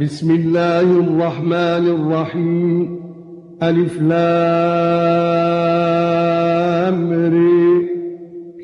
بسم الله الرحمن الرحيم. ألف لام ر.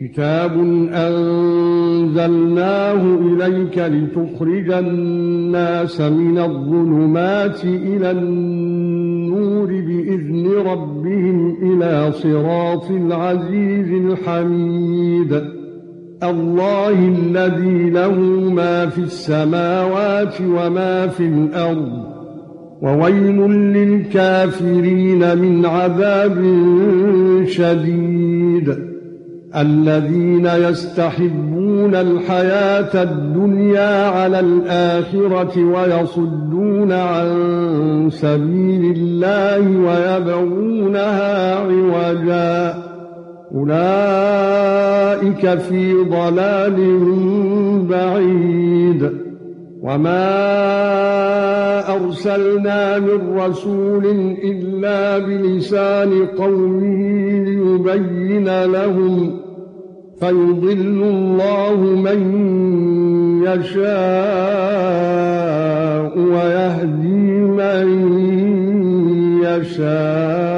كتاب أنزلناه إليك لتخرج الناس من الظلمات إلى النور بإذن ربهم إلى صراط العزيز الحميد. الله الذي له ما في السماوات وما في الأرض وويل للكافرين من عذاب شديد. الذين يستحبون الحياة الدنيا على الآخرة ويصدون عن سبيل الله ويبغونها عوجا. أولئك في ضلال بعيد. وما أرسلنا من رسول إلا بلسان قومه ليبين لهم فيضل الله من يشاء ويهدي من يشاء.